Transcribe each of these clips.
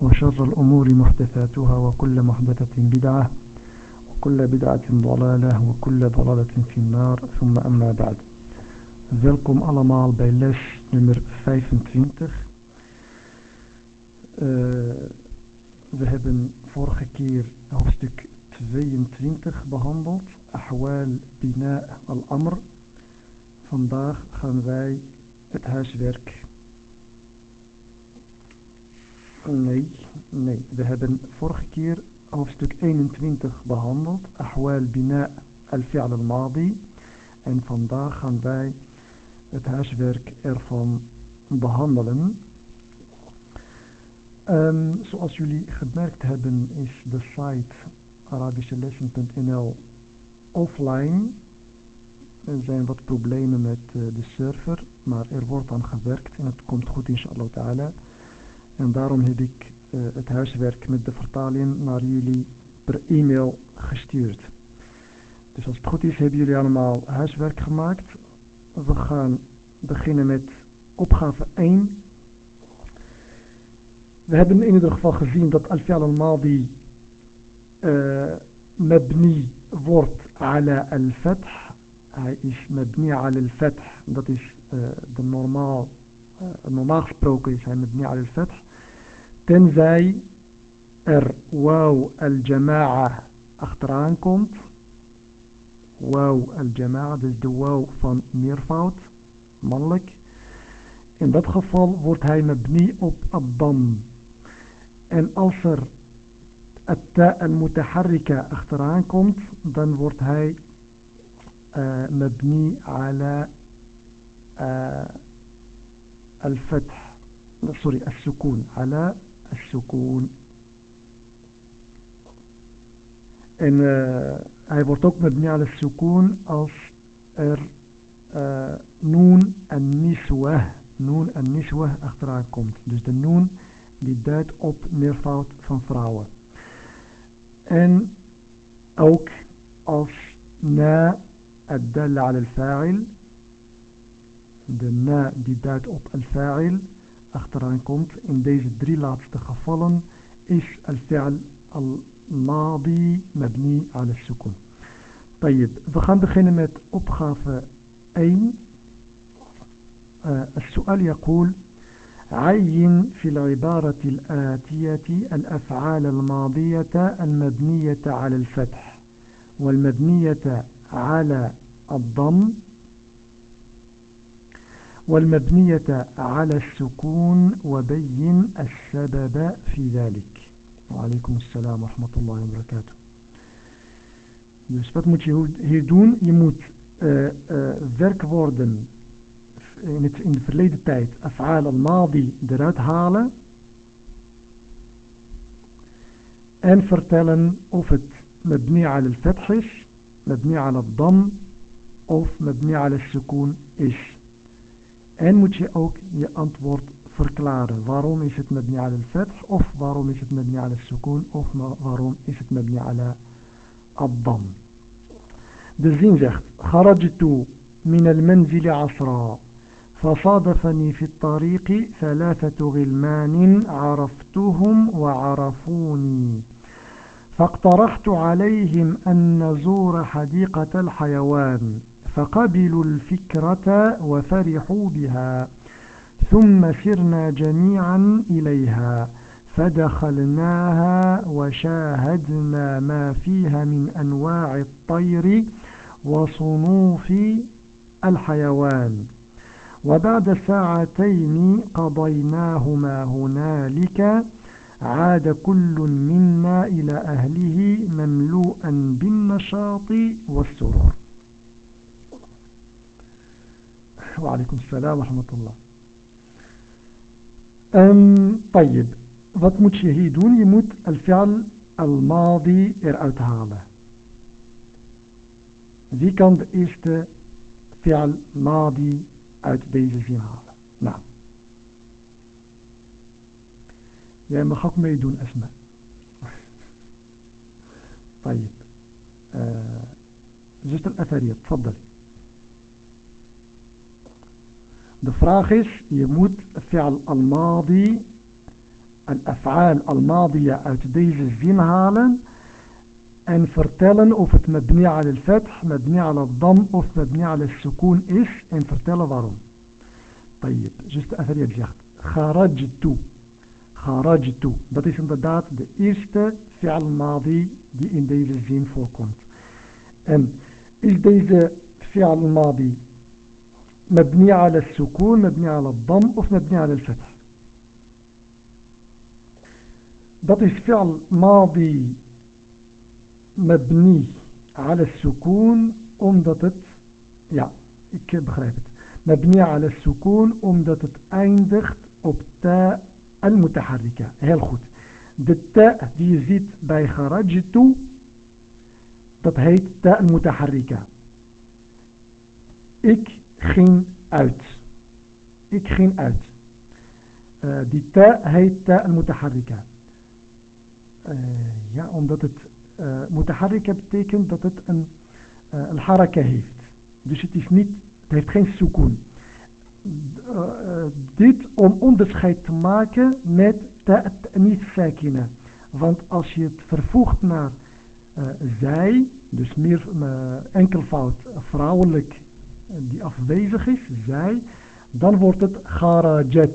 وشر الأمور محدثاتها وكل محدثة بدعة وكل بدعة ضلالة وكل ضلالة في النار ثم أما بعد Welkom allemaal bij les nummer 25. Uh, we hebben vorige keer hoofdstuk 22 behandeld. Ahwal Bina al-Amr. Vandaag gaan wij het huiswerk Nee, nee. We hebben vorige keer hoofdstuk 21 behandeld. Ahwal bina al-fi'al al-madi. En vandaag gaan wij het huiswerk ervan behandelen. Um, zoals jullie gemerkt hebben is de site arabischelessen.nl offline. Er zijn wat problemen met uh, de server, maar er wordt aan gewerkt en het komt goed inshallah ta'ala. En daarom heb ik uh, het huiswerk met de vertaling naar jullie per e-mail gestuurd. Dus als het goed is hebben jullie allemaal huiswerk gemaakt. We gaan beginnen met opgave 1. We hebben in ieder geval gezien dat al-fi'al al-madi uh, مبني wordt على الفتح. Hij is مبني على الفتح. Dat is uh, de normaal, normaal gesproken is hij mabni ala al-fath. Tenzij er واو الجماعة. achteraan komt واو الجماعة. Dus de واو van meervoud mannelijk. In dat geval wordt hij مبني op الضم. En als er التاء المتحركة achteraan komt dan wordt hij آه، مبني على آه، الفتح sorry السكون على السكون en uh, hij wordt ook met على السكون als er uh, نون النسوة noon en niswah achteraan komt dus de noon die duidt op meervoud van vrouwen en ook als na الدالة على الفاعل de na die duidt op al-fa'il achteraan komt. In deze drie laatste gevallen is al-fi'al al-madi mabni ala sukun. طيب, we gaan beginnen met opgave 1. Uh, السؤال يقول عين في العبارة الآتية الأفعال الماضية المبنية على الفتح والمبنية على الضم والمبنية على السكون وبين السبب في ذلك وعليكم السلام ورحمة الله وبركاته Dus wat moet je hier doen? Je moet uh, uh, werkwoorden in, het, in de verleden tijd, af'al al-madi, eruit halen. En vertellen of het mabni al al-fath is, mabni al al-dam of mabni al al-sukoon is. En moet je ook je antwoord verklaren. Waarom is het mabni al-fath of waarom is het mabni al-sukoon of waarom is het mabni ala al-dam. De zin zegt, خرجت من المنزل عصرا فصادفني في الطريق ثلاثة غلمان عرفتهم وعرفوني فاقترحت عليهم أن نزور حديقة الحيوان فقبلوا الفكرة وفرحوا بها ثم سرنا جميعا إليها فدخلناها وشاهدنا ما فيها من أنواع الطير وصنوف الحيوان. وبعد ساعتين قضيناهما هنالك عاد كل منا إلى أهله مملوءا بالنشاط والسرور. وعليكم السلام ورحمة الله أم طيب wat moet je hier doen? Je moet al-fi'al al-madi eruit halen. Wie kan de eerste fi'al madi uit deze zin halen? Nou. Jij mag ook meedoen, Esma. طيب zuster Atharia, tfaddali. De الشاخص يموت فعل الماضي الأفعال الماضية أتديز الزين هالا أن فرتلن أو مبني على الفتح مبني على الضم أو مبني على السكون إيش؟ أن فرتل ضرم طيب جست أثرية يجيخت خرجت خرجت دات إيش انت دات دا إيشت فعل ماضي دي إن ديز الزين فوقنت أن إيش ديز فعل ماضي؟ مبني على السكون مبني على الضم أو مبني على الفتح. ده فعل ماضي مبني على السكون أمدتت يا بخربت مبني على السكون أمدتت أيندخت أبتاء المتحركة. هي الخط التاء دي زيت باي خرجتو تطهيت التاء المتحركة. إك ging uit. Ik ging uit. Uh, die ta heet ta al-mutaharrika. Uh, ja, omdat het uh, betekent dat het een, uh, haraka heeft. Dus het is niet, het heeft geen sukoon. dit om onderscheid te maken met ta niet sakina. Want als je het vervoegt naar zij, dus meer enkelvoud vrouwelijk die afwezig is, zij, dan wordt het garajat.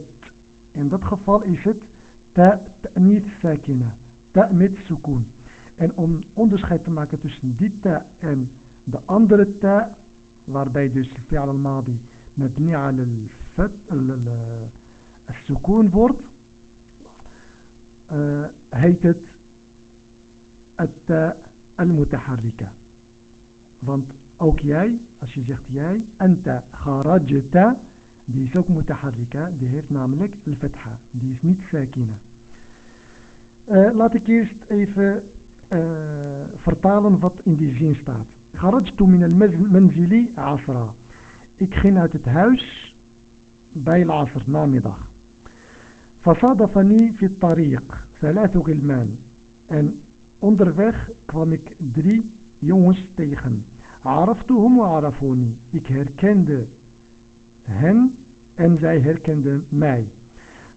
In dat geval is het ta'nit sakina, ta met sukun. En om onderscheid te maken tussen die ta en de andere ta, waarbij dus fi'al al-madi mabni al sukun wordt, heet het het al-mutaharrika. Want ook jij الشيخ تياي أنت خرجت دي سوك متحركة دي هيت ناملك الفتحة. دي سميت ساكينة أه، لاتك يست إيف أه، فرطالن فط ان دي زين ستات خرجت من المنزل عصرا. ik ging تتهاوش het العصر namiddag فصادفني في الطريق ثلاث غلمان. أن onderweg kwam دري يونس تيخن. عرفتهم وعرفوني. إك إكهركند هن أن جاي هركند معي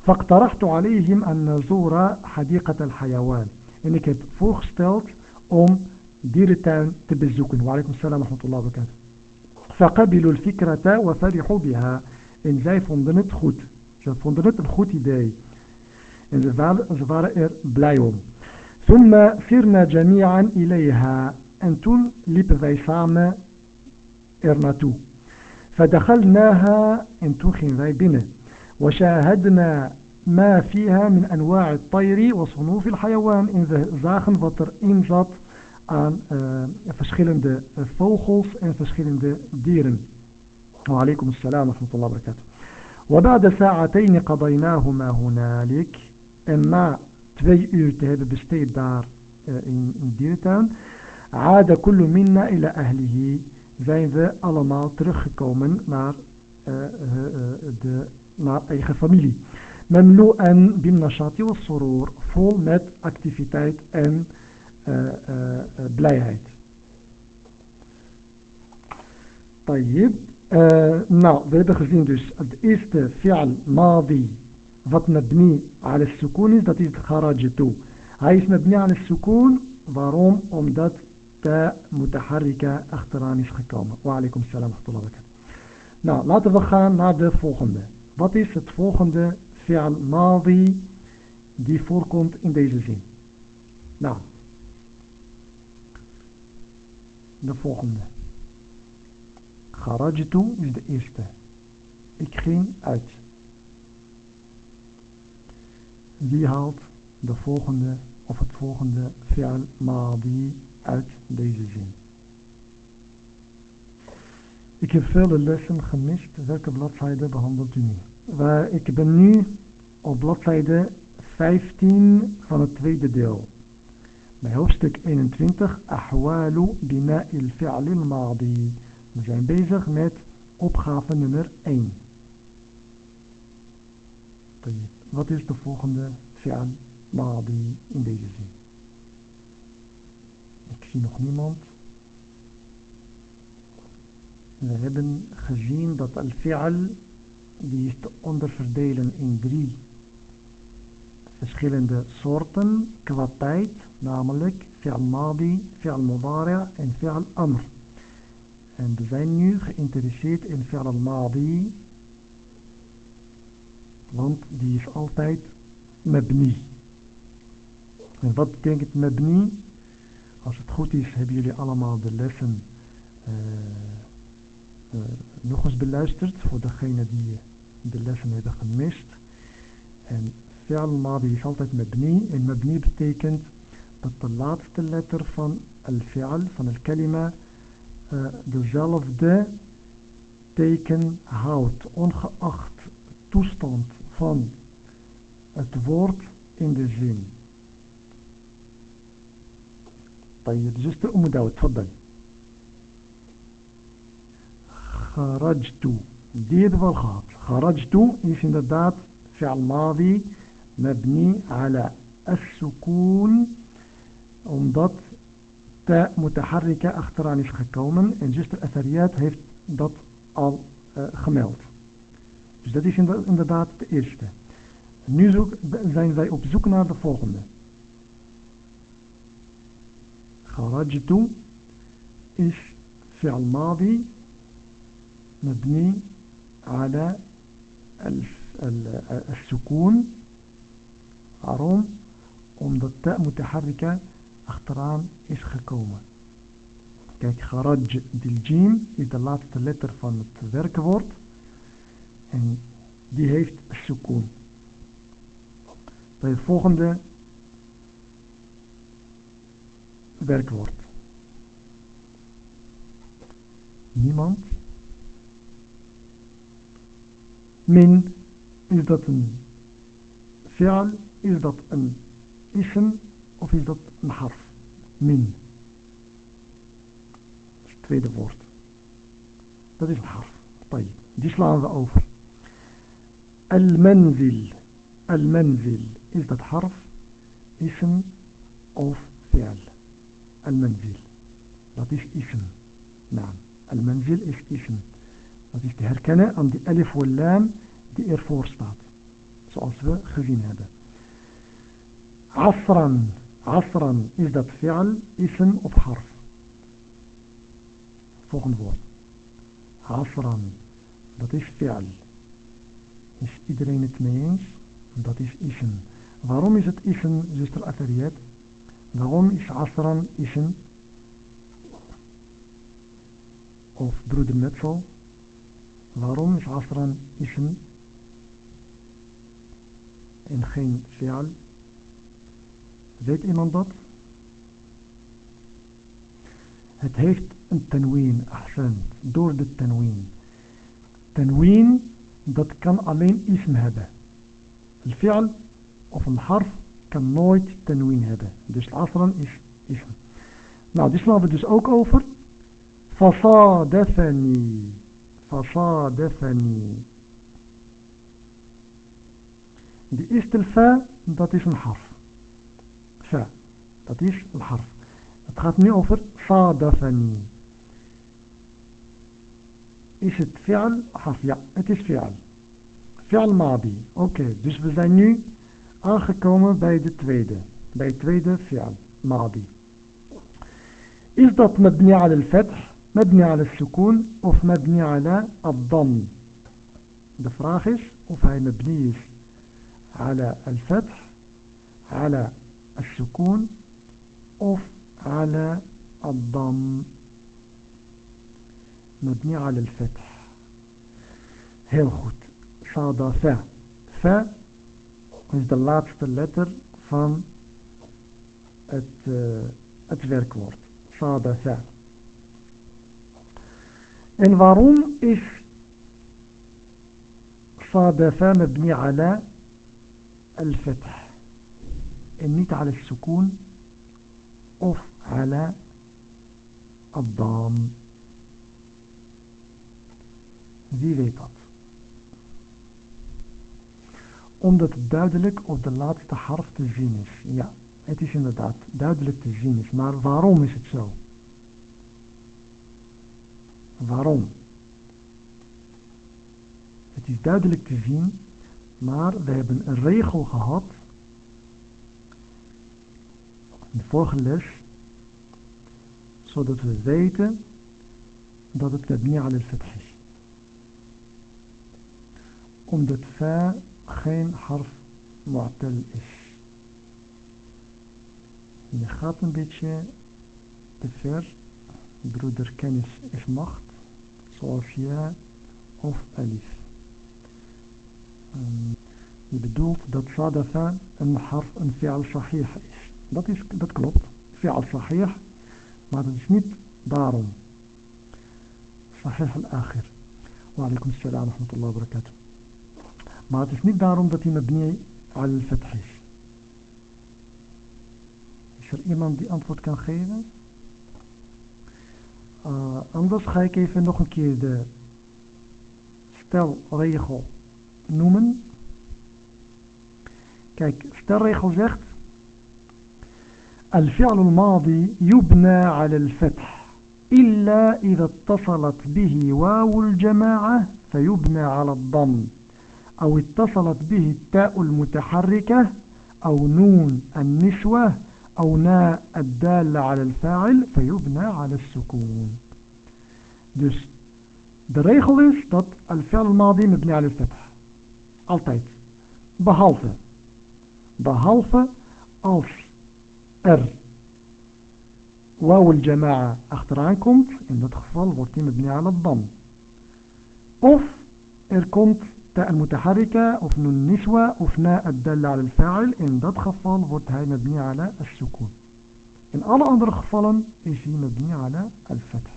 فاقترحت عليهم أن نزور حديقة الحيوان. En ik voorstelde om dierentuin te bezoeken وعليكم السلام ورحمة الله وبركاته. فقبلوا الفكرة وفرحوا بها. إن جاي فندنت خوت فندنت الخوت داي إن زفار إر بلايوم ثم سرنا جميعا إليها. En toen liepen wij samen er فدخلناها en toen gingen wij binnen. وشاهدنا ما فيها من أنواع الطير وصنوف الحيوان. إن زاخن فطر إن آه، زط عن فشخلن ده فوخوف إن فشخلن ده ديرن. وعليكم السلام ورحمة الله وبركاته. وبعد ساعتين قضيناهما هنالك. إما تفي أورت هذا بستيد دار آه، إن ديرتان. عاد كل منا إلى أهله zijn we allemaal teruggekomen naar, uh, uh, de, naar eigen familie. Memlu'an bin nashati wa surur, vol met activiteit en uh, blijheid. طيب uh, nou, we hebben gezien dus het eerste fi'al madi wat mabni ala sukoon is, dat is het kharajtu. Hij is mabni ala sukoon, waarom? Omdat ta mutaharrika achteraan is gekomen. Wa alaikum salam wa Nou, laten we gaan naar de volgende. Wat is het volgende fi'al madi die voorkomt in deze zin? Nou, de volgende. Kharajtu is de eerste. Ik ging uit. Wie haalt de volgende of het volgende fi'al madi uit deze zin. Ik heb vele lessen gemist. Welke bladzijde behandelt u nu? Waar ik ben nu op bladzijde 15 van het tweede deel. Bij hoofdstuk 21, Ahwalu bina il fi'al. We zijn bezig met opgave nummer 1. Wat is de volgende fi'al madi in deze zin? Nog niemand. We hebben gezien dat al-fi'al die is te onderverdelen in drie verschillende soorten qua tijd, namelijk fi'al madi, fi'al mudari' en fi'al amr. En we zijn nu geïnteresseerd in fi'al madi, want die is altijd mabni. En wat betekent mabni? Als het goed is, hebben jullie allemaal de lessen uh, uh, nog eens beluisterd voor degenen die de lessen hebben gemist. En fi'al madi is altijd mabni. En mabni betekent dat de laatste letter van al-fi'al, van al-kalima, uh, dezelfde teken houdt. Ongeacht toestand van het woord in de zin. طيب جست أم داود تفضل خرجت. ديد بالخط خرجت يسند الدات فعل ماضي مبني على السكون. ومضت تاء متحركة أختراني آه، في خكوما إن جزء الأثريات هيفت دات آل خميلت جزء دي يسند الدات تأرشت زين زي أبزوك نار دفوغنه خرجت إيش؟ فعل ماضي مبني على السكون. Waarom? Omdat التاء متحركة achteraan is gekomen kijk خرج de الجيم is de letter van het werkwoord die heeft السكون. طيب volgende werkwoord. Niemand. Min, is dat een fi'al, is dat een ism of is dat een harf? Min. Dat is het tweede woord. Dat is een harf. Die slaan we over. Al-manzil. Al-manzil. Is dat harf, ism of fi'al? المنزل dat is ism naam المنزل is ism dat is te herkennen aan die alif wal lam die ervoor staat zoals we gezien hebben asran asran is dat fi'al ism of harf volgende woord asran dat is fi'al is iedereen het mee eens dat is ism waarom is het ism zuster Athariyat Waarom is Asran ism? Of broeder Metzel? Waarom is Asran ism? En geen fi'al? Weet iemand dat? Het heeft een tenween, ahsan, door de tenween. Tenween, dat kan alleen ism hebben. Een fi'al of een harf kan nooit tenwin hebben. Dus asran is ism. Nou, die slaan we dus ook over. Fasadefani. Fasadefani. Die eerste fa, dat is een harf. Fa, dat is een harf. Het gaat nu over sadafani. Is het fi'al? Ja, het is fi'al. Fi'al madi. Oké, dus we zijn nu aangekomen bij de tweede. Bij het tweede fi'al, madi. Is dat mabni ala al-fath, mabni ala al-sukoon of mabni ala al-dam? De vraag is of hij mabni is ala al-fath, ala al-sukoon of ala al-dam. مبني على الفتح heel goed صاد fa fa is de laatste letter van het, uh, het werkwoord. Sadatha. En waarom is mabni ala al-fath? en niet على السكون of على الضام wie weet dat omdat het duidelijk op de laatste harf te zien is. Ja het is inderdaad duidelijk te zien is. Maar waarom is het zo? Waarom? Het is duidelijk te zien maar we hebben een regel gehad. In de vorige les, zodat we weten dat het tabni al al-fath is. Omdat fa geen harf mu'tal is. Je gaat een beetje te ver. Broeder kennis is macht. Zoals ja of alif. Je bedoelt dat sadafa een harf, een fi'al sahih is. Dat, is, dat klopt. Fi'al sahih. Maar dat is niet daarom. Sahih al-akhir. Wa alaikum salam wa rahmatullahi wa barakatuh. Maar het is niet daarom dat hij mabni al-fath is. Is er iemand die antwoord kan geven? Uh, anders ga ik even nog een keer de stelregel noemen. Kijk, stelregel zegt الفعل الماضي يبنى على الفتح إلا إذا اتصلت به واو الجماعة فيبنى على الضم أو اتصلت به التاء المتحركة أو نون النشوة أو ناء الدالة على الفاعل فيبنى على السكون. دوس بريخل إيش دوت الفعل الماضي مبني على الفتح altijd. Behalve. Behalve أوف إر. واو الجماعة achteraan عنكم in dat geval wordt مبني على الضم أوف إر komt na in dat geval wordt hij mabni ala al-sukun. In alle andere gevallen is hij mabni ala al-fath.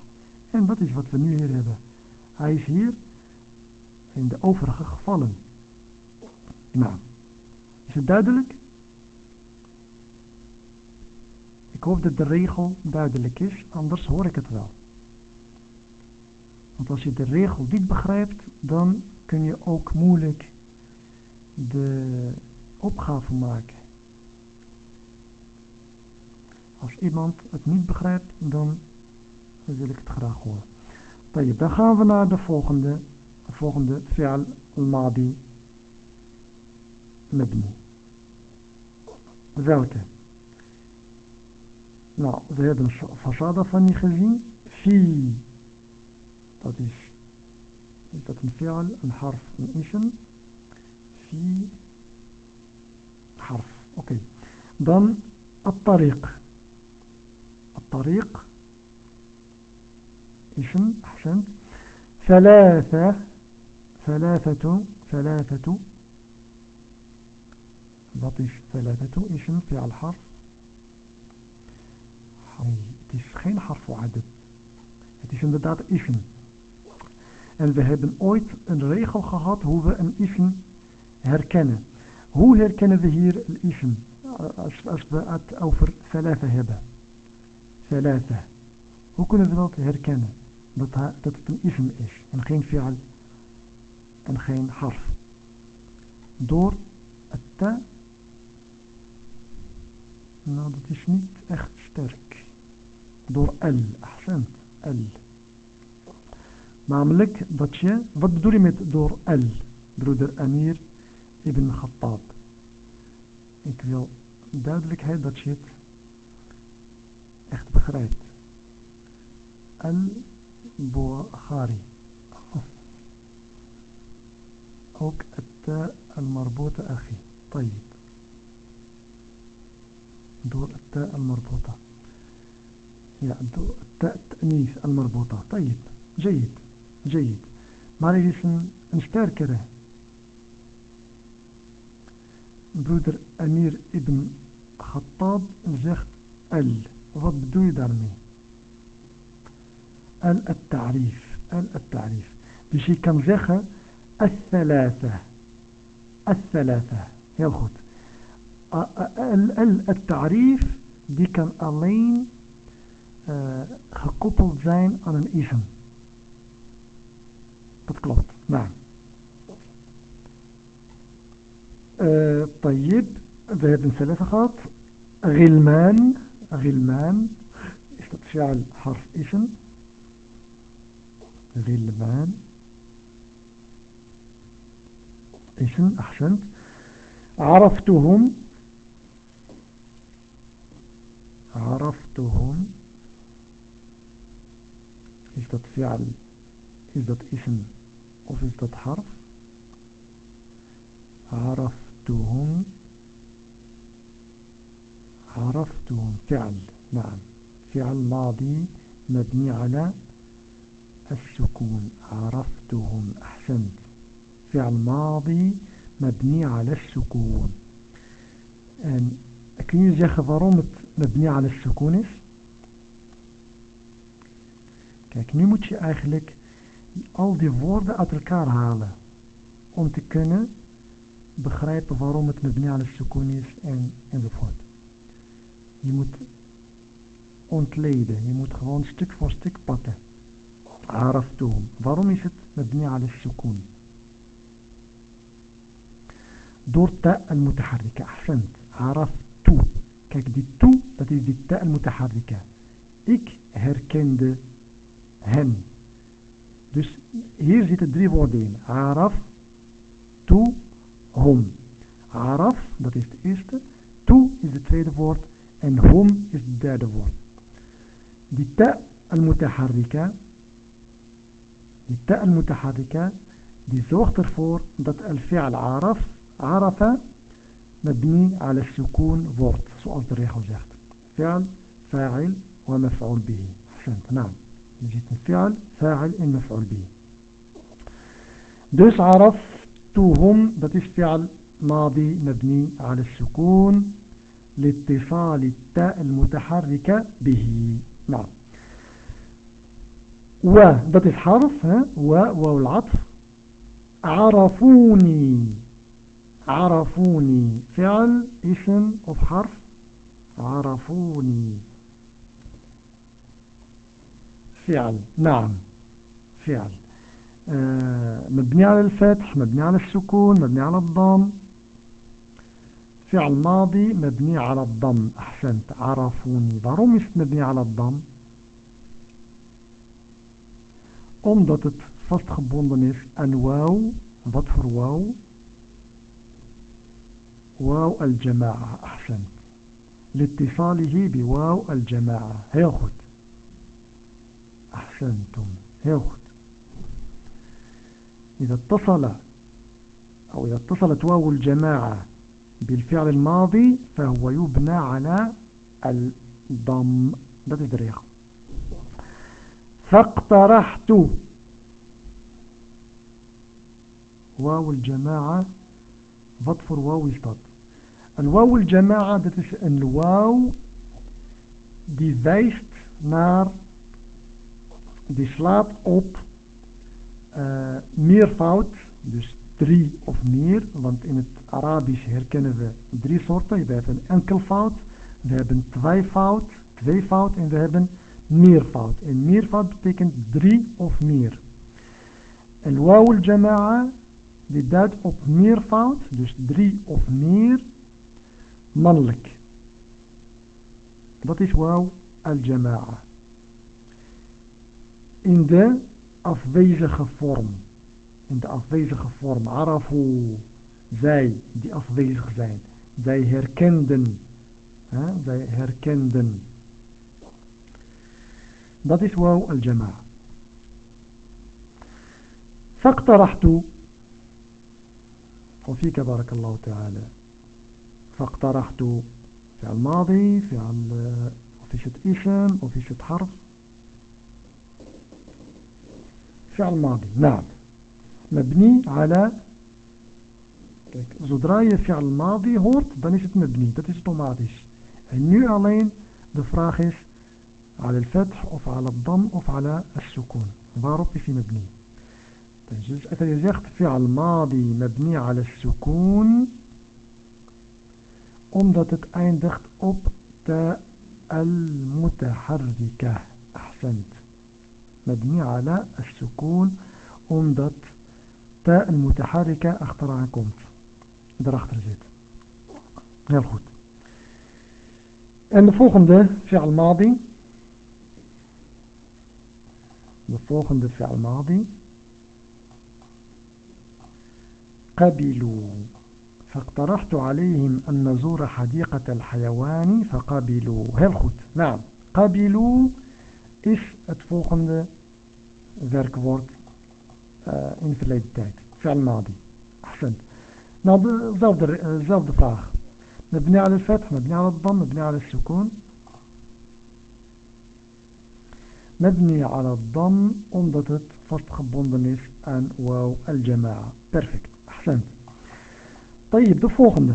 En dat is wat we nu hier hebben. Hij is hier in de overige gevallen. Nou, is het duidelijk? Ik hoop dat de regel duidelijk is, anders hoor ik het wel. Want als je de regel niet begrijpt, dan kun je ook moeilijk de opgave maken. Als iemand het niet begrijpt, dan wil ik het graag horen. Dan gaan we naar de volgende, volgende fi'al al-madi. Welke? Nou, we hebben façade van die gezien. Fi, dat is تتنفعل الحرف الاسم في حرف. أوكي. ضم الطريق. الطريق اسم أحسنت. ثلاثة. ثلاثة. ثلاثة. بطيش ثلاثة اسم في حرف. حي. تشخين حرف عدد. تشن بدأت؟ إشن En we hebben ooit een regel gehad hoe we een ism herkennen. Hoe herkennen we hier een ism? Als, als we het over thalatha hebben. Thalatha. Hoe kunnen we dat herkennen? Dat, dat het een ism is en geen fi'al en geen harf. Door het ta. Nou, dat is niet echt sterk. door L. Ahsend, L. Namelijk dat je, wat bedoel je met door L, broeder Amir ibn Khattab? Ik wil duidelijkheid dat je het echt begrijpt. Al-Bukhari. Ook het al-marbuta akhi. طيب door التاء المربوطة يعني التأنيث المربوطة طيب جيد جيد. ماريس ان ستاركره برودر أمير ابن خطاب زخت ال. رب دوي دارمي. ال التعريف ال التعريف. بشي كان زخة الثلاثة. الثلاثة. ياخد ال ال التعريف دي كان ألين gekoppeld zijn aan een. Dat klopt. Nou. طيب we hebben zelf gehad غلمان غلمان is فعل حرف اسم. غلمان. اسم أحسنت. عرفتهم. عرفتهم. is فعل is اسم. Is dat حرف عرفتهم. عرفتهم. فعل. نعم. فعل ماضي مبني على السكون. عرفتهم. أحسنت. فعل ماضي مبني على السكون. en kun je zeggen waarom het mabni ala sukoon is? Al die woorden uit elkaar halen om te kunnen begrijpen waarom het mabni ala sukoon is en, enzovoort. Je moet ontleden, je moet gewoon stuk voor stuk pakken. Araftoom. Waarom is het mabni ala sukoon? Door ta al-mutaharrika. Ahsend. Araftu. Kijk, die toe, dat is die ta al-mutaharrika. Ik herkende hen. Dus hier zitten drie woorden in. Araf, toe, hom. Araf, dat is het eerste. Toe is het tweede woord. En hom is het derde woord. Die ta al-mutaharrika, die ta al-mutaharrika, die zorgt ervoor dat al-fi'al araf, arafa, مبني السكون wordt zoals de regel zegt فعل فاعل ومفعول به أحسنت نعم نجيت فعل فاعل en مفعول به. dus عرفتهم is فعل ماضي مبني على السكون لاتصال التاء المتحركة به. نعم. و dat is حرف و واو العطف. عرفوني. عرفوني. فعل اسم of حرف. عرفوني. فعل. نعم. فعل. آه مبني على الفتح مبني على السكون مبني على الضم. فعل ماضي مبني على الضم. أحسنت. عرفوني. waarom مبني على الضم. omdat het vastgebonden is aan wauw wat voor wauw واو. الجماعة. أحسن لاتصاله بواو الجماعة. هياخد أحسنتم. هياخد إذا اتصل أو إذا اتصلت واو الجماعة بالفعل الماضي فهو يبنى على الضم. ده تدريق فاقترحت. واو الجماعة dat Een wauw al-jama'a, dat is een wauw die wijst naar, die slaat op uh, meervoud, dus drie of meer, want in het Arabisch herkennen we drie soorten. We hebben enkelvoud, we hebben tweevoud, tweevoud en we hebben meervoud. En meervoud betekent drie of meer. En wauw al-jama'a, die duidt op meervoud, dus drie of meer, mannelijk. Dat is wauw al-jama'a. In de afwezige vorm. In de afwezige vorm. Arafu. Zij die afwezig zijn. Zij herkenden. Hè? Zij herkenden. Dat is wauw al-jama'a. فاقترحت وفيك بارك الله تعالى فاقترحت فعل ماضي فعل وفيشة اسم وفيشة حرف فعل ماضي نعم. مبني على زدراية فعل ماضي هورت دانيشت مبني. داتيشت اوماتيش النوع ألين دفراخش على الفتح أو على الضم أو على السكون. باروبي في مبني تنجز اثر يزيخت فعل ماضي مبني على السكون omdat het eindigt op de al-mutaharrika. Ahsend. مبني على السكون امضت تاء المتحركة أخطر عن كومت در اختر الخوت هل خود الفوخند فعل ماضي. الفوخند فعل ماضي. قبلوا. فاقترحت عليهم أن نزور حديقة الحيوان فقبلوا. هل خود نعم. قبلوا. إيش الفوخند فعل werkwoord uh, in verleden tijd ماضي أحسنت nou dezelfde, vraag مبني على الفتح مبني على الضم مبني على السكون مبني على الضم omdat het vastgebonden is aan wauw al-jama'a perfect أحسنت طيب de volgende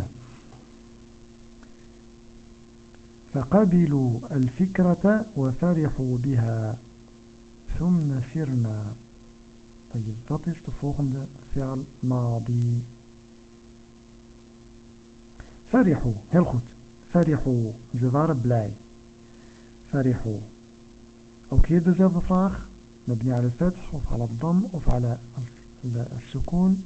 فقبلوا الفكرة وفرحوا بها ثم سرنا طيب ذات الفوخن فعل ماضي فرحوا هل خد فرحوا زوار بلاي فرحوا أو كيدو زيادة فراخ مبني على الفتح أو على الضم أو على السكون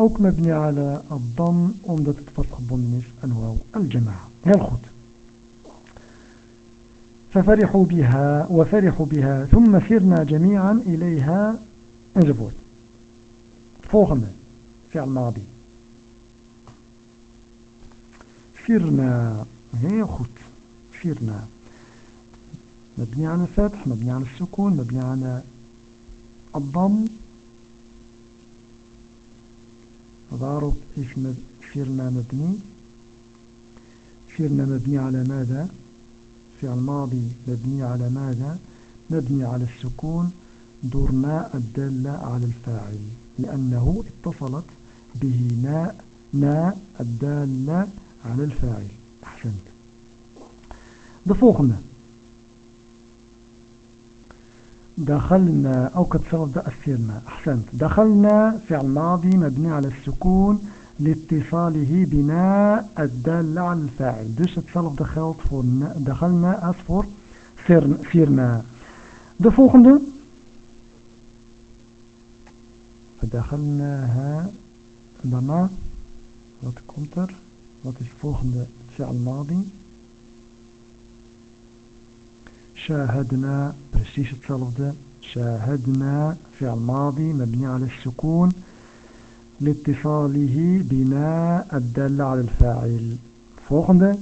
أو مبني على الضم أو مدى تتفرق بمنس انواو الجماعة هل خد ففرحوا بها وفرحوا بها ثم سرنا جميعا إليها enzovoort. volgende فعل ماضي سرنا heel goed سرنا. مبني على الفتح مبني على السكون مبني على الضم. waarop is سيرنا مبني. سيرنا مبني على ماذا؟ فعل ماضي مبني على ماذا؟ مبني على السكون دور ما الدالة على الفاعل لأنه اتصلت به ناء ناء الدالة على الفاعل. أحسنت. volgende دخلنا أو كتصرف ده أسيرنا أحسنت. دخلنا فعل ماضي مبني على السكون لاتصاله بناء الدال على الفاعل. دوش ده geldt voor دخلنا voor سيرنا de volgende فدخلناها er wat is het volgende فعل ماضي. شاهدنا precies hetzelfde شاهدنا فعل ماضي مبني على السكون. لاتصاله بناء الدل على الفاعل. volgende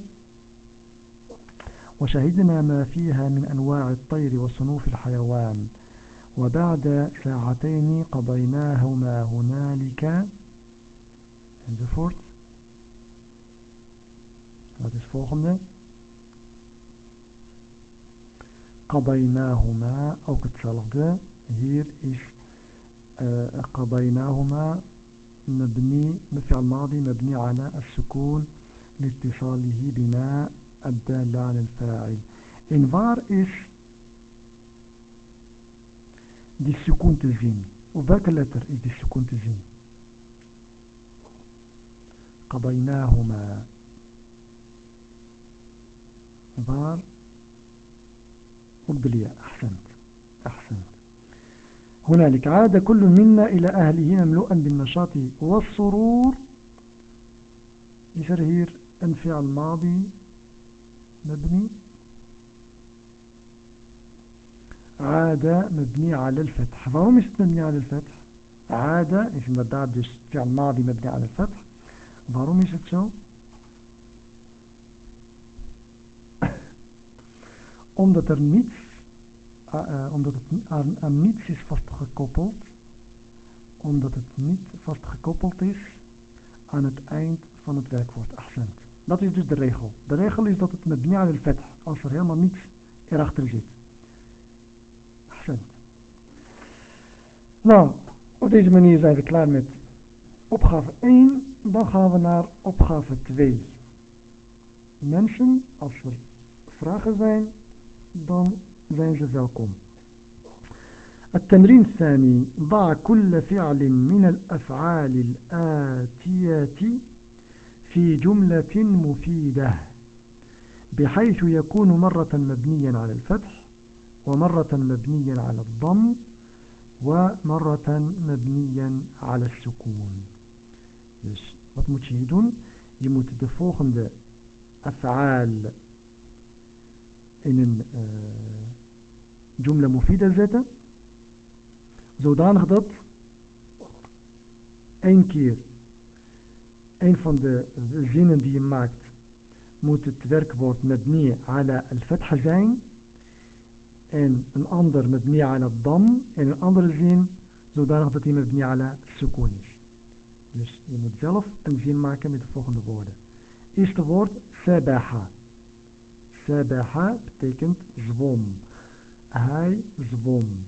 وشهدنا ما فيها من أنواع الطير وصنوف الحيوان. وبعد ساعتين قضيناهما هنالك. Enzovoort wat is قضيناهما. ook hetzelfde hier is قضيناهما مبني مفعل ماضي مبني على السكون لاتصاله بناء الدال على الفاعل die sukoon te zien op welke letter is die sukoon te zien قضيناهما. waar بالياء أحسنت. أحسنت. هنالك عاد كل منا إلى أهله مملوءا بالنشاط والسرور. يصير هير انفعل ماضي مبني. عاد مبني على الفتح. is het مبني على الفتح. عاد is inderdaad فعل ماضي مبني على الفتح. waarom is het zo omdat er niets, omdat het aan, aan niets is vastgekoppeld, omdat het niet vastgekoppeld is aan het eind van het werkwoord accent. Dat is dus de regel. De regel is dat het met bnia al vet, als er helemaal niets erachter zit. Accent. Nou, op deze manier zijn we klaar met opgave 1. Dan gaan we naar opgave 2. Mensen, als er vragen zijn, dan ze welkom. التمرين الثاني ضع كل فعل من الأفعال الآتية في جملة مفيدة بحيث يكون مرة مبنيا على الفتح ومرة مبنيا على الضم ومرة مبنيا على السكون Dus wat moet je hier doen? Je moet de volgende in een uh, jumla mufida zetten. Zodanig dat één keer een van de zinnen die je maakt moet het werkwoord mabni ala al-fatha zijn en een ander mabni ala dam en een andere zin zodanig dat hij mabni ala sukun is. Dus je moet zelf een zin maken met de volgende woorden. Eerste woord sabaha. Sabaha betekent zwom. Hij zwom.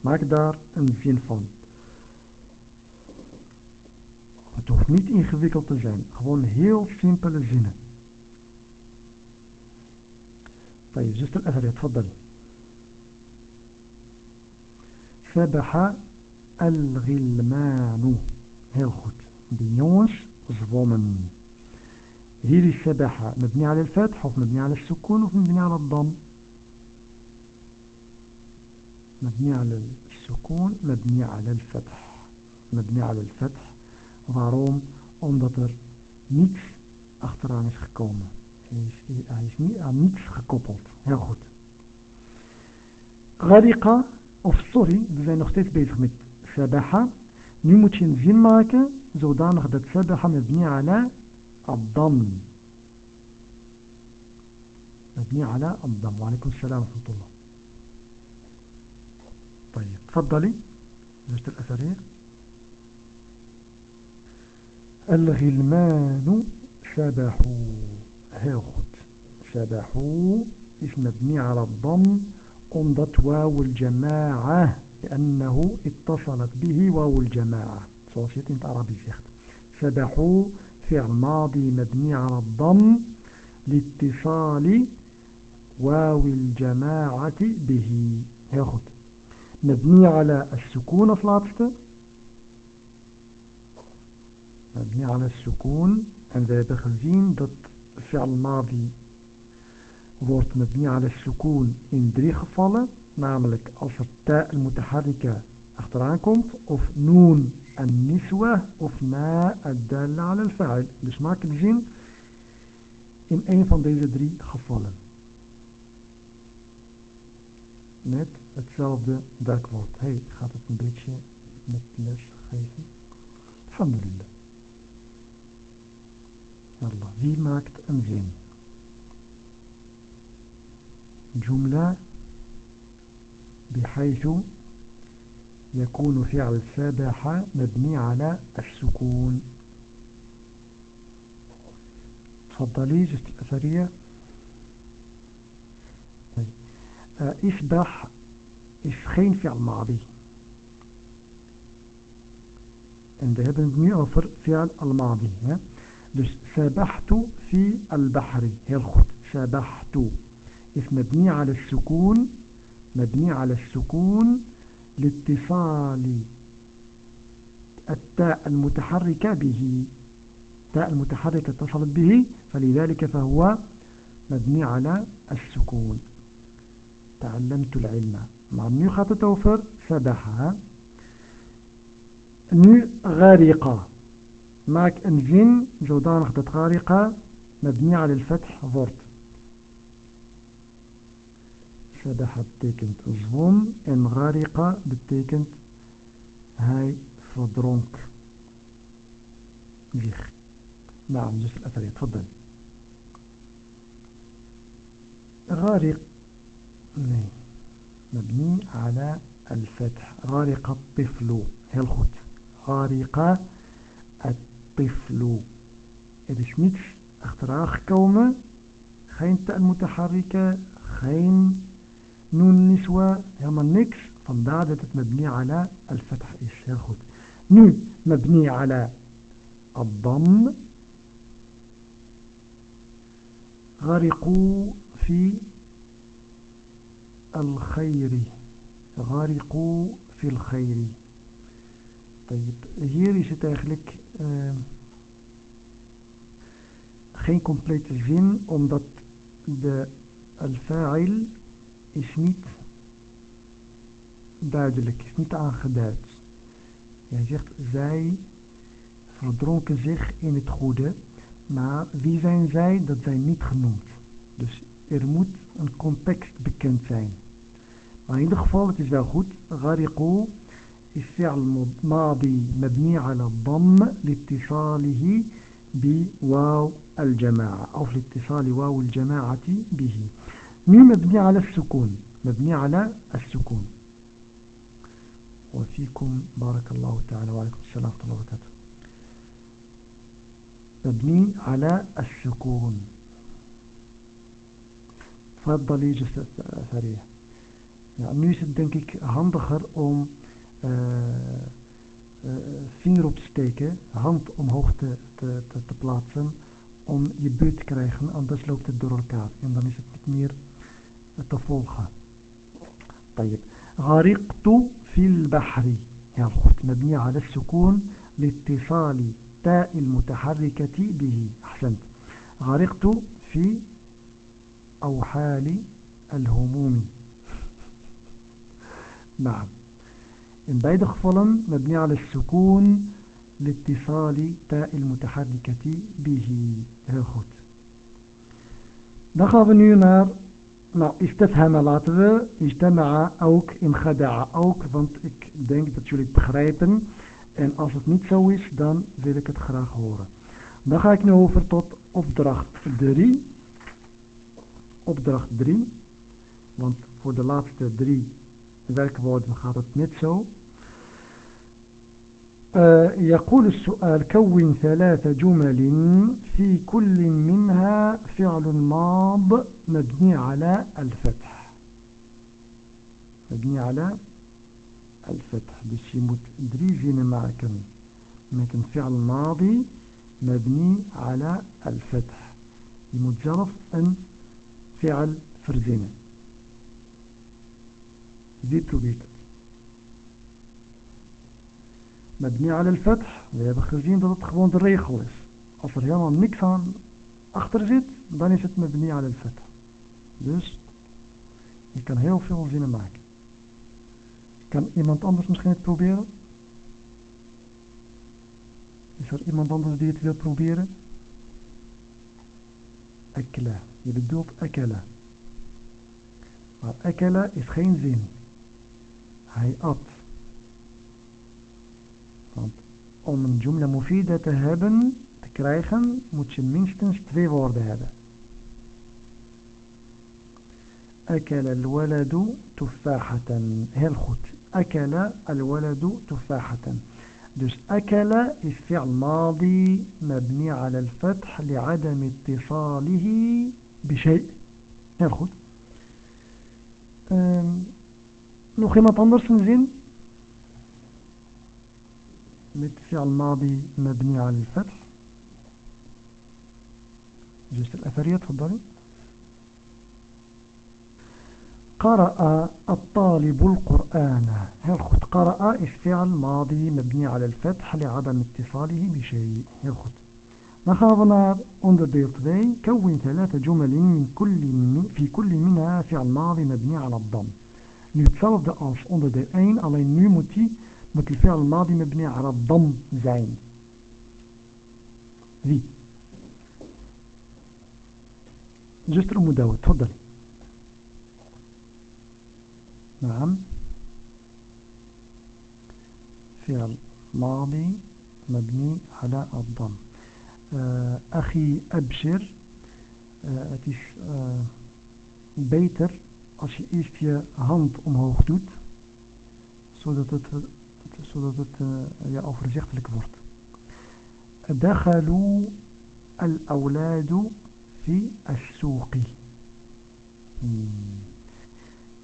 Maak daar een zin van. Het hoeft niet ingewikkeld te zijn. Gewoon heel simpele zinnen. طيب زوجة الأثر تفضل سبح الغلمان heel goed de jongens zwommen هي للشبحة مبنية على الفتح ومبنية على السكون ومبنية على الضم. مبنية على السكون مبنية على الفتح. مبنية على الفتح. ضروم ومدطر نيكس اختران إيش إيه، خكومة إيش نيكس خكوبلت هيا خود غريقة. أوف سوري. بزي نختيت بيزغ مت سباحة نيموتشين زين معاك زودان غدت سباحة مبنية على الضم. مبني على الضم. وعليكم السلام ورحمة الله. طيب تفضلي. زوجة الأثرية الغلمان سبحوا heel goed سبحوا is مبني على الضم؟ omdat واو الجماعة لأنه اتصلت به واو الجماعة. in het Arabisch zegt سبحوا فعل ماضي مبني على الضم لاتصال واو الجماعة به heel goed مبني على السكون als laatste مبني على السكون en we hebben gezien dat fi'al madi wordt mabni ala sukoon in drie gevallen namelijk als er ta al-mutaharrika achteraan komt of noon en niswa of ma ad-dalla ala al-fa'il dus maak het zin in een van deze drie gevallen met hetzelfde werkwoord hey, gaat het een beetje met les geven alhamdulillah Allah. Wie maakt een zin? جملة بحيث يكون فعل سبح مبني على السكون. تفضلي جزء الأثرية. طيب. آه، إفدح إفخين فعل ماضي. إن ذهب نبني أفر فعل الماضي دس سبحت في البحر. هالخط سبحت إف مبني على السكون مبني على السكون لاتصال التاء المتحركة به. تاء المتحركة اتصلت به فلذلك فهو مبني على السكون. تعلمت العلم. مع het over sabaha nu غارقة. maak een zin zodanig غارقة. مبني على الفتح. wordt شدح بتيكنت زوم ان غارقة بتيكنت هاي فدرونك جيخ نعم جيخ الأثرية. تفضل. غارق. مي. مبني على الفتح. غارق الطفل. هل خد غارق الطفل. إذا شميتش اختراخ كومة. خين المتحركة خين نون نسوة هرمان نكس فاندار ذاتت مبني على الفتح الشيخوت نو مبني على الضم. غرقوا في الخير. غرقوا في الخير. طيب هير يشت أخليك آه، geen complete zin omdat الفاعل is niet duidelijk, is niet aangeduid. Hij zegt, zij verdronken zich in het goede, maar wie zijn zij? Dat zijn niet genoemd. Dus er moet een context bekend zijn. Maar in ieder geval, het is wel goed. Ghariqu is fi'al madi mabni ala dam litisalihi bi waw al-jama'a. Of litisali waw al-jama'ati bihi. Nu mabni ala السكون مبني على السكون وفيكم بارك الله تعالى وعليكم السلام ورحمة الله وبركاته مبني على السكون تفضلي جست سريع Ja, nu is het denk ik handiger om uh, uh, vinger op te steken, hand omhoog te, te, te, te, plaatsen om je buurt te krijgen, anders loopt het door elkaar en dan is het niet meer volgen. طيب غرقت في البحر. يا الخط مبني على السكون لاتصال تاء المتحركة به. أحسنت. غرقت في أوحال الهموم. نعم. in beide gevallen مبني على السكون لاتصال تاء المتحركة به. heel goed dan gaan nou istafhama laten we istama'a ook in khada'a ook want ik denk dat jullie het begrijpen. En als het niet zo is dan wil ik het graag horen. Dan ga ik nu over tot opdracht 3 opdracht 3 want voor de laatste drie werkwoorden gaat het net zo. آه، يقول السؤال كون ثلاث جمل في كل منها فعل ماض مبني على الفتح. مبني على الفتح. بشي متدريجي معك لكن فعل ماضي مبني على الفتح. مجرف أن فعل فرزنا زيت بيت Mabni al al-fath, we hebben gezien dat het gewoon de regel is. Als er helemaal niks aan achter zit, dan is het mabni al al-fath. Dus, je kan heel veel zinnen maken. Kan iemand anders misschien het proberen? Is er iemand anders die het wil proberen? Akela. Je bedoelt akela. Maar akela is geen zin. Hij at. Want om een jumla mufida te hebben, te krijgen, moet je minstens twee woorden hebben. أكل الولد تفاحة heel goed أكل الولد تفاحة dus أكل is فعل ماضي مبني على الفتح لعدم اتصاله بشيء heel goed um, Nog iemand anders een zin? Met fi'al madi mabni al fath. جست الأثرية تفضلي. قرأ الطالب القرآن. goed قرأ فعل ماضي مبني على الفتح لعدم اتصاله بشيء؟ heel goed dan gaan we naar onderdeel 2 كون ثلاث جمل من كل في كل منها فعل ماضي مبني على الضم. Nu hetzelfde als onder de 1, alleen nu moet moet fi'al madi mabni ala dam zijn. Wie? Umu Dawud, تفضل. نعم فعل ماضي مبني على الضم أخي أبشر het is uh, beter als je eerst je hand omhoog doet, zodat het, zodat het uh, ja, overzichtelijk wordt. دخلوا الأولاد في السوق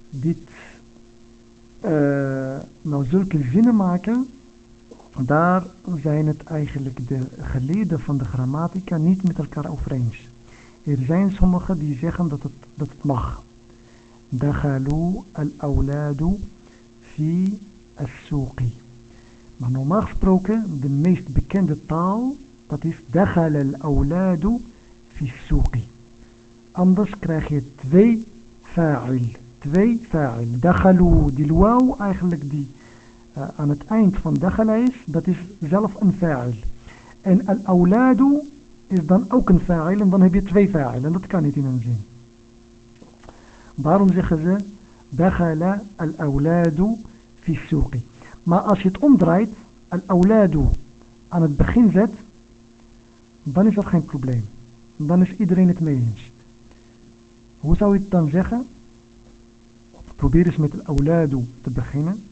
dit uh, nou zulke zinnen maken daar zijn het eigenlijk de geleerden van de grammatica niet met elkaar over eens er zijn sommigen die zeggen dat het, dat het mag دخلوا الأولاد في السوق Maar normaal gesproken, de meest bekende taal, dat is Dakhal al-Auladu fi Souqi. Anders krijg je twee fa'il. Twee fa'il. Dakhalu, die luau, eigenlijk die eh, aan het eind van dakhala is, dat is zelf een fa'il. En al-Auladu is dan ook een fa'il en dan heb je twee fa'il. En dat kan niet in een zin. Daarom zeggen ze, dakhala al-Auladu fi Souqi? Maar als je het omdraait, al-awladu aan het begin zet, dan is dat geen probleem. Dan is iedereen het mee eens. Hoe zou je het dan zeggen? Probeer eens met al-awladu te beginnen.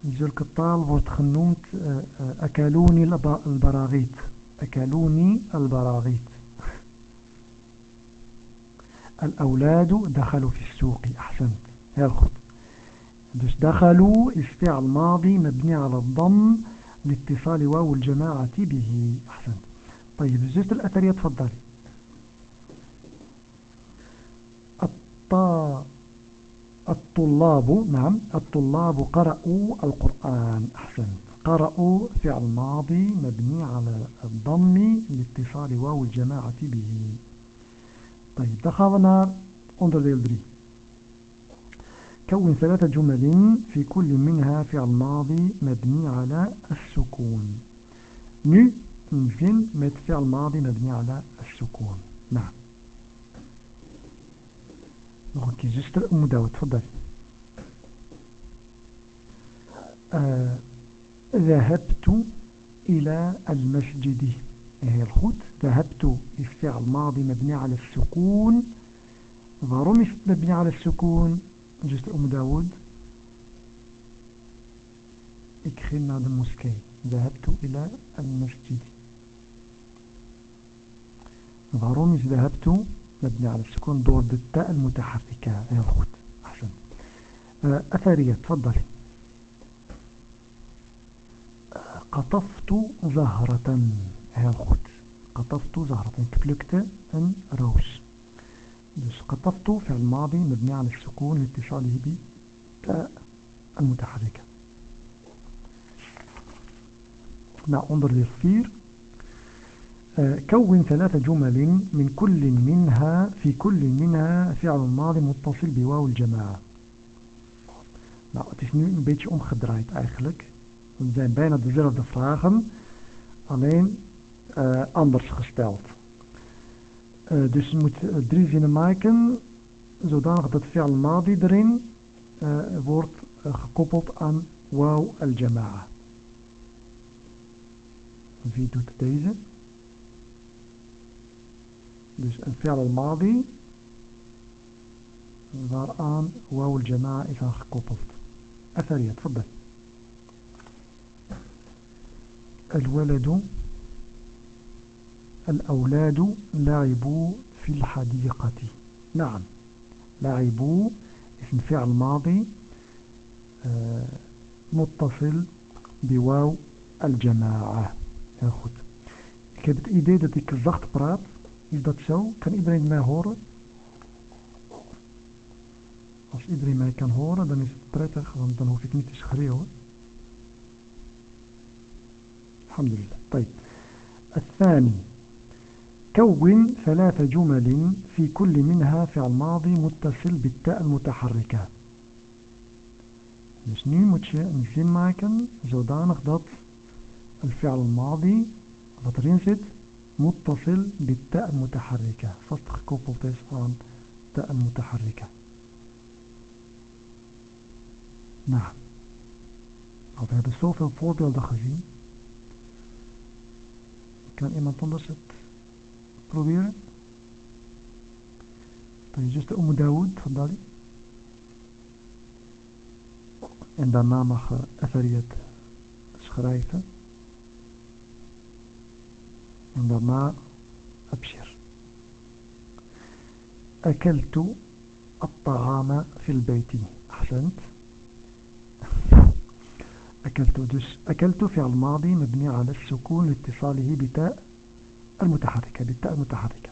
In zulke taal wordt genoemd uh, uh, akaluni al-baragit. Akaluni al-baragit. الأولاد دخلوا في السوق أحسنت heel goed دخلوا فعل ماضي مبني على الضم لاتصال واو الجماعة به. أحسنت. طيب الزيت الأثرية تفضلي. الطا الطلاب نعم الطلاب قرأوا القرآن. أحسنت. قرأوا فعل ماضي مبني على الضم لاتصال واو الجماعة به. طيب دخلنا onderdeel 3 كون ثلاثة جمل في كل منها فعل ماضي مبني على السكون. Een zin met فعل ماضي مبني على السكون. نعم. Nog een keer zuster أم داود تفضل ذهبت إلى المسجد. Heel goed ذهبت is فعل ماضي مبني على السكون. het مبني على السكون. Zuster أم داود. ik naar de moskee ذهبت إلى المسجد. waarom ذهبت. مبني على السكون دور التاء المتحركة. heel goed أحسن. أثرية تفضلي قطفت زهرة. heel goed قطفت زهرة. ik plukte een roos قطفت فعل ماضي مبني على السكون لاتصاله ب تاء المتحركة انظر للصفير آه، كون ثلاث جمل من كل منها في كل منها فعل ماضي متصل بواو الجماعة Nou, het is nu een beetje omgedraaid eigenlijk. Het zijn bijna dezelfde vragen, alleen uh, anders gesteld. Uh, dus je moet uh, drie zinnen maken, zodanig dat fi'al madi erin wordt gekoppeld aan waw al-jama'a. Wie doet deze? Dus een fi'al al-madi waaraan waw al-jama'a is aan gekoppeld. أثرية تفضل الولد الأولاد لعبوا في الحديقة نعم لعبوا اسم فعل ماضي متصل بواو الجماعة heel goed ik heb het idee dat ik zacht praat is dat zo? kan iedereen mij horen? als iedereen mij kan horen dan is het prettig want dan hoef ik niet te schreeuwen alhamdulillah طيب الثاني كون ثلاث جمل في كل منها فعل ماضي متصل بالتاء المتحركة Dus nu moet je een zin maken zodanig dat fi'al madi wat erin zit متصل بالتاء المتحركة vastgekoppeld is aan تاء المتحركة Nou, we hebben zoveel voorbeelden gezien. Kan iemand anders het proberen? طيب جست أم داود تفضلي en daarna mag Athariet schrijven. En daarna أبشر أكلت الطعام في البيت أحسنت أكلت dus أكلت فعل ماضي مبني على السكون لاتصاله بتاء المتحركة بالتاء المتحركة.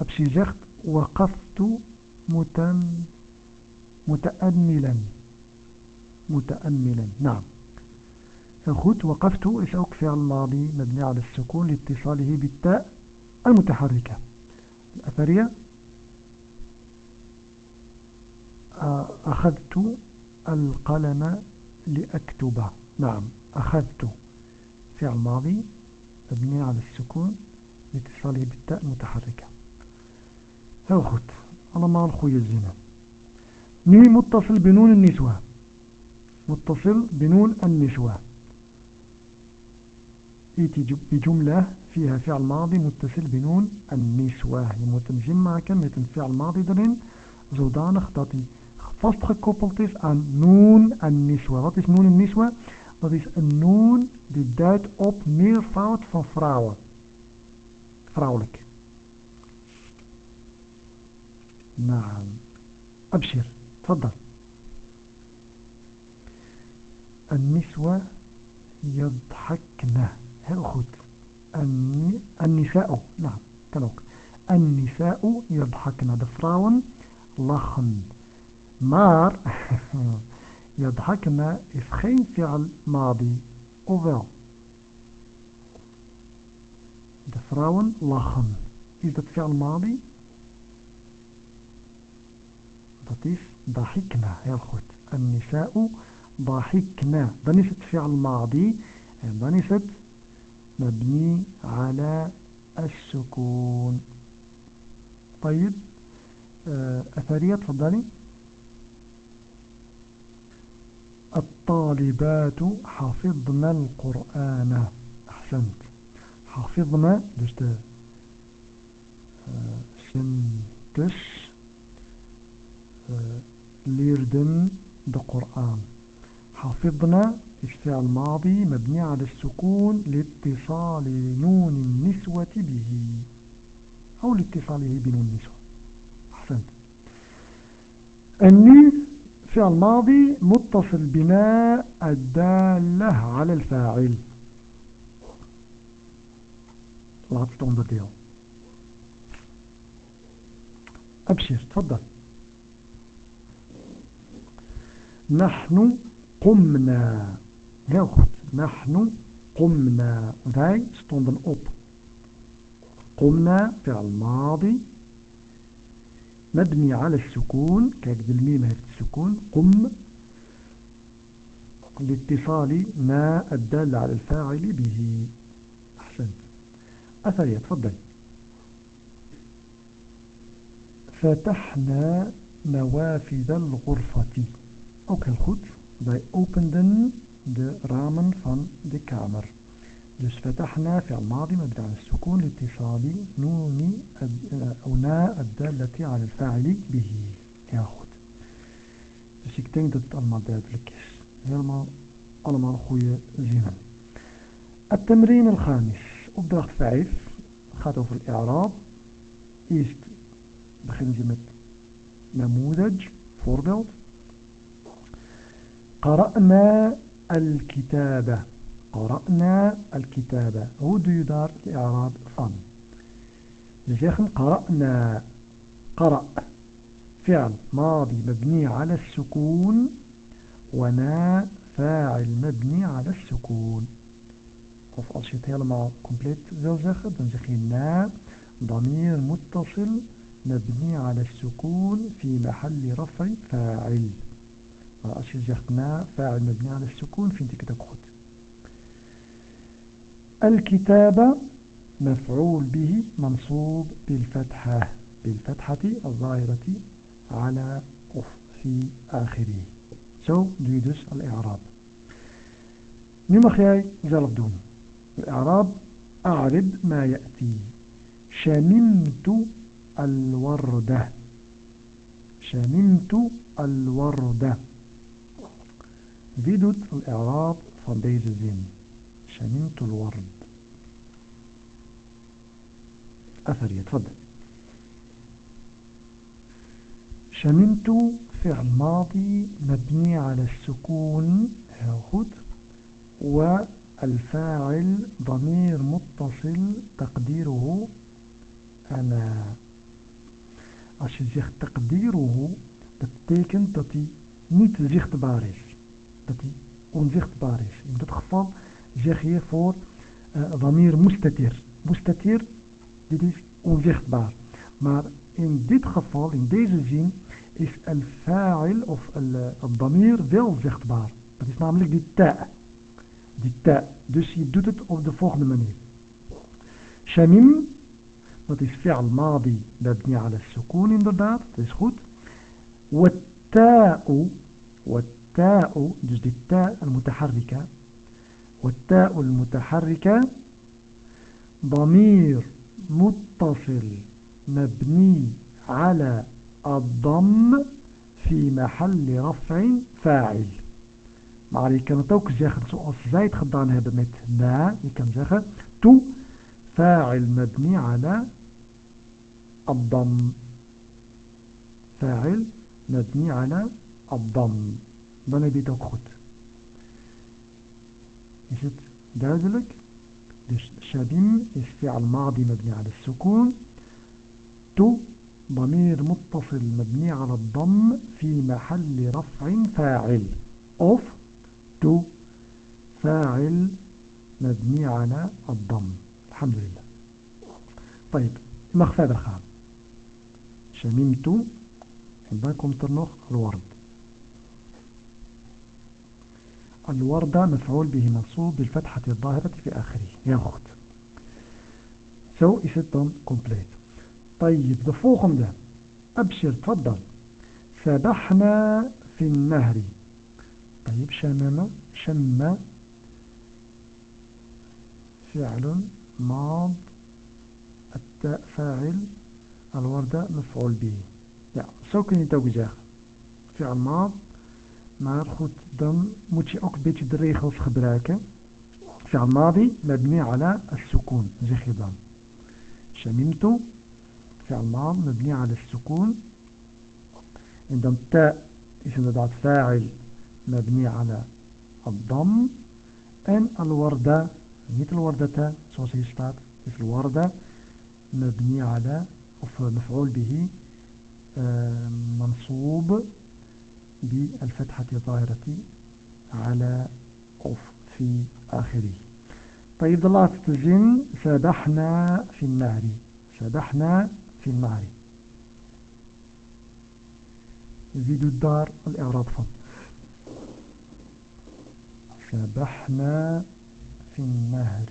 أبشي zegt وقفت متم متأملا. متأملا نعم. goed وقفت is فعل ماضي مبني على السكون لاتصاله بالتاء المتحركة. الأثرية؟ أخذت القلم لأكتب نعم أخذت. فعل ماضي مبني على السكون لاتصاله بالتاء المتحركة. أخت على مع الخوي الزينة مي متصل بنون النسوة. متصل بنون النسوة. إيتي بجملة فيها فعل ماضي متصل بنون النسوة. يعني يمتنجم مع كمية فعل ماضي درين. زودان اختاتي vastgekoppeld is aan نون النسوة. wat نون النسوة؟ wat النون die duidt op meervoud van vrouwen Vrouwelijk. نعم أبشر تفضل النسوة يضحكن heel goed النساء نعم kan ook النساء يضحكن de vrouwen lachen maar يضحكن is geen fi'al madi ofwel de vrouwen lachen is dat fi'al madi dat is ضحكنا heel goed النساء ضحكنا dan is het fi'al madi en dan is het مبني على السكون طيب أثرية تفضلي الطالبات حفظنا القرآن أحسنت حفظنا dus de uh, syntus uh, leerden de Koran حفظنا فعل ماضي مبني على السكون لاتصال نون النسوة به. أو لاتصاله بنون النسوة. أحسنت. النون فعل ماضي متصل بناء الدالة على الفاعل. Laatste onderdeel أبشر تفضل. نحن قمنا. heel goed نحن قمنا. Wij stonden op. قمنا فعل ماضي مبني على السكون. كيف الميم heeft السكون قم. لاتصال ما الدال على الفاعل به. أثرية تفضل فتحنا نوافذ الغرفة. أوكي الخد they opened in the رامن فان دي كامر دوس فتحنا في الماضي مبدع السكون لاتصال نون أو ناء الدالة على الفاعل به. ياخد دوس يكتنك دوت الماضي الكيس هلما المال خوية زينا التمرين الخامس. Opdracht 5 gaat over الإعراب eerst beginnen ze met نموذج voorbeeld. قرأنا الكتابة قرأنا الكتابة هو دو يدار الإعراب فان zeggen قرأنا قرأ فعل ماضي مبني على السكون ونا فاعل مبني على السكون of als je het helemaal compleet wil zeggen dan zeg je na ضمير متصل مبني على السكون في محل رفع فاعل maar als je zegt na فاعل مبني على السكون vind ik het ook goed الكتابة مفعول به منصوب بالفتحة بالفتحة الظاهرة على of في آخره zo doe je dus al-i'raab nu mag jij zelf doen الإعراب أعرب ما يأتي. شممت الوردة. شممت الوردة. Wie الإعراب van deze zin? شممت الورد. أثري تفضل. شممت فعل ماضي مبني على السكون heel والفاعل ضمير متصل تقديره أنا als je zegt taqdiruhu, dat betekent dat hij niet zichtbaar is. Dat hij onzichtbaar is. In dat geval zeg je voor uh, wanneer mustatir. Mustatir, dit is onzichtbaar. Maar in dit geval, in deze zin, is al-fa'il of al-damir wel zichtbaar. Dat is namelijk die ta. Die ta. Dus je doet het op de volgende manier. Shamim, dat is fi'al madi, mabni ala sukoon inderdaad, dat is goed. والتاء والتاء dus die ta المتحركة والتاء المتحركة ضمير متصل مبني على الضم في محل رفع فاعل maar je kan het ook zeggen zoals zij het gedaan hebben met na. Je kan zeggen to fa'il mabni ala الضم فاعل مبني على الضم dan heb je het ook goed is het duidelijk dus شربتم is فعل ماضي مبني على السكون تو ضمير متصل مبني على الضم في محل رفع فاعل of تو فاعل مبني على الضم. الحمد لله. طيب mag verder gaan er nog الورد. الورد مفعول به منصوب بالفتحة الظاهرة في آخره. heel goed zo is het طيب de volgende أبشر تفضل. سبحنا في النهر. طيب شمم شم فعل ماض التاء فاعل الوردة مفعول به ja, zo kun je het ook zeggen fi'al maad maar goed, dan moet je ook een beetje de regels gebruiken fi'al maadi mabni ala as-sukun zeg je dan shamimtu fi'al maad mabni ala as-sukun en dan ta is inderdaad fa'il مبني على الضم. en الوردة niet الوردة staat is الوردة مبني على of مفعول به منصوب بالفتحة الظاهرة على of في آخره. طيب de zin سبحنا في النهر. سبحنا في النهر. doet daar الإعراب van سبحنا في النهر.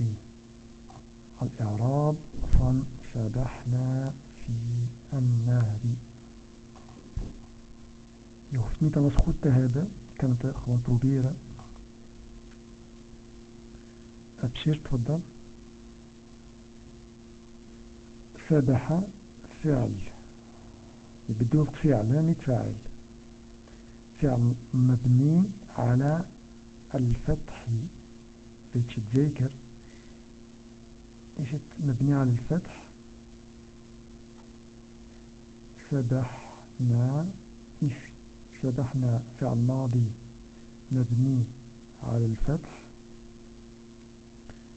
الإعراب van سبحنا في النهر. Je hoeft niet alles goed te hebben. أبشرت تفضل. سبح فعل. بدون فعل niet فاعل فعل مبني على الفتح ريتشارد بيكر اجت مبني على الفتح؟ فتحنا فتحنا فعل ماضي مبني على الفتح.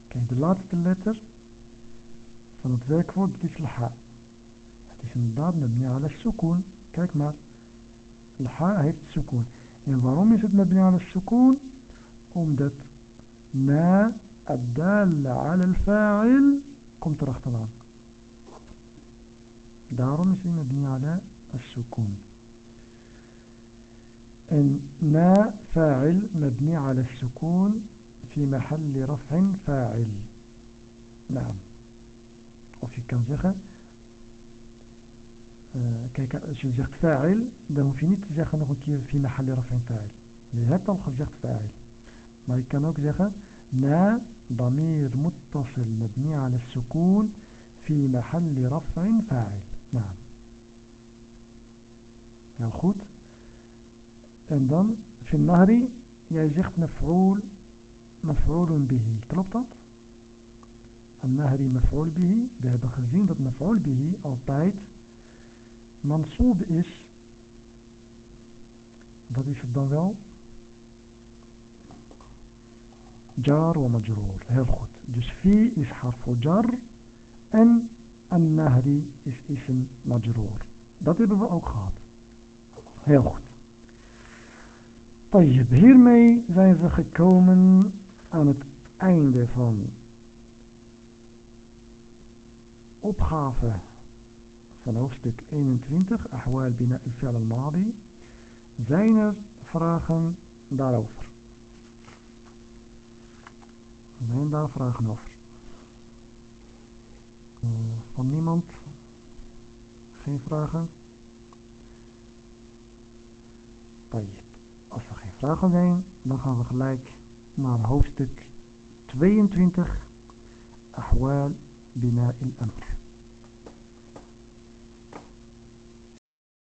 كاين دلاله اللتر فنتذاك فوق ديك الحاء. هاديك الضاد مبني على السكون. كاك مار الحاء هي السكون. يعني ضروري مبني على السكون. Omdat na الدالة على الفاعل komt er achteraan. Daarom is hij mabni ala السكون. En na فاعل مبني على السكون في محل رفع فاعل. نعم. Of je kan zeggen, uh, kijk, als je zegt fa'il, dan hoef je niet te zeggen nog een keer في محل رفع فاعل. Je hebt al gezegd fa'il. Maar je kan ook zeggen na ضمير متصل مبني على السكون في محل رفع فاعل نعم heel goed en dan في النهر jij zegt مفعول مفعول به klopt dat النهر مفعول به we hebben gezien dat مفعول به altijd mansoob is wat is het dan wel jar wa majroor. Heel goed. Dus fi is harfu jar en an-nahri is ism majroor. Dat hebben we ook gehad. Heel goed. Tayyib, hiermee zijn we gekomen aan het einde van opgave van hoofdstuk 21, Ahwal bina al-fi'al al-madi. Zijn er vragen daarover? Daar vragen over? Eh, van niemand? Geen vragen? Als er geen vragen zijn, dan gaan we gelijk naar hoofdstuk 22. Ahwal Bina il-Amr.